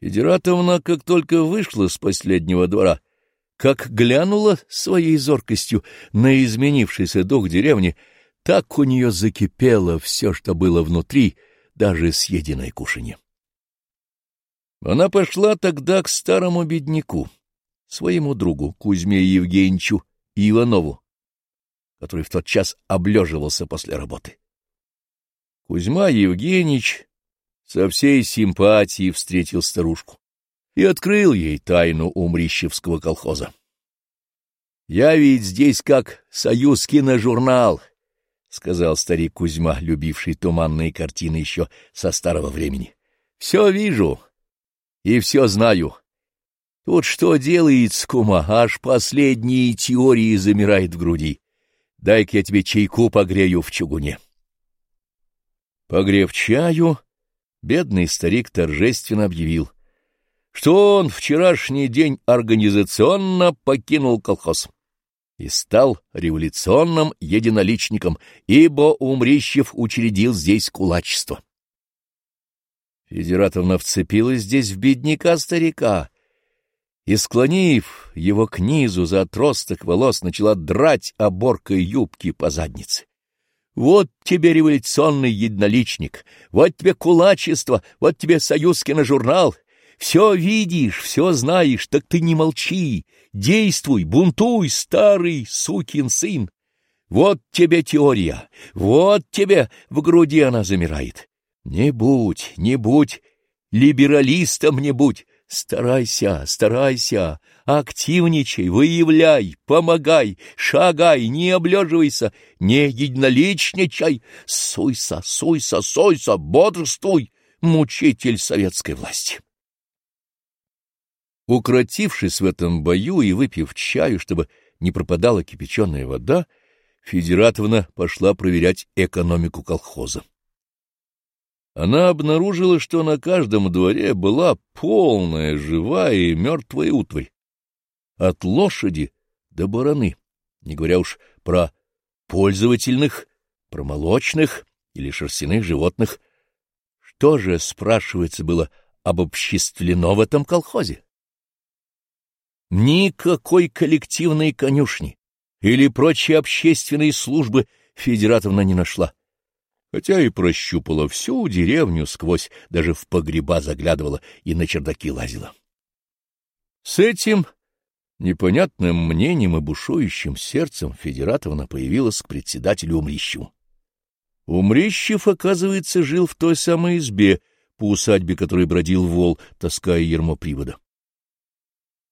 Федератовна, как только вышла с последнего двора, как глянула своей зоркостью на изменившийся дух деревни, так у нее закипело все, что было внутри, даже съеденное кушанье. Она пошла тогда к старому бедняку, своему другу Кузьме Евгеньевичу Иванову, который в тот час облеживался после работы. Кузьма Евгеньевич со всей симпатией встретил старушку и открыл ей тайну Умрищевского колхоза. «Я ведь здесь как союз киножурнал», — сказал старик Кузьма, любивший туманные картины еще со старого времени. «Все вижу и все знаю. Тут что делает скума, аж последние теории замирает в груди. Дай-ка я тебе чайку погрею в чугуне». Погрев чаю, бедный старик торжественно объявил, что он вчерашний день организационно покинул колхоз и стал революционным единоличником, ибо Умрищев учредил здесь кулачество. Федератовна вцепилась здесь в бедняка старика и, склонив его к низу за отросток волос, начала драть оборкой юбки по заднице. Вот тебе революционный единоличник, вот тебе кулачество, вот тебе союз киножурнал. Все видишь, все знаешь, так ты не молчи, действуй, бунтуй, старый сукин сын. Вот тебе теория, вот тебе в груди она замирает. Не будь, не будь, либералистом не будь, Старайся, старайся, активничай, выявляй, помогай, шагай, не облеживайся, не единоличничай, суйся, суйся, суйся, бодрствуй, мучитель советской власти. Укротившись в этом бою и выпив чаю, чтобы не пропадала кипяченая вода, Федератовна пошла проверять экономику колхоза она обнаружила, что на каждом дворе была полная живая и мертвая утварь. От лошади до бараны, не говоря уж про пользовательных, про молочных или шерстяных животных. Что же, спрашивается, было обобществлено в этом колхозе? Никакой коллективной конюшни или прочей общественной службы Федератовна не нашла хотя и прощупала всю деревню сквозь, даже в погреба заглядывала и на чердаки лазила. С этим непонятным мнением и бушующим сердцем Федератовна появилась к председателю Умрищеву. Умрищев, оказывается, жил в той самой избе, по усадьбе которой бродил вол, таская ермо привода.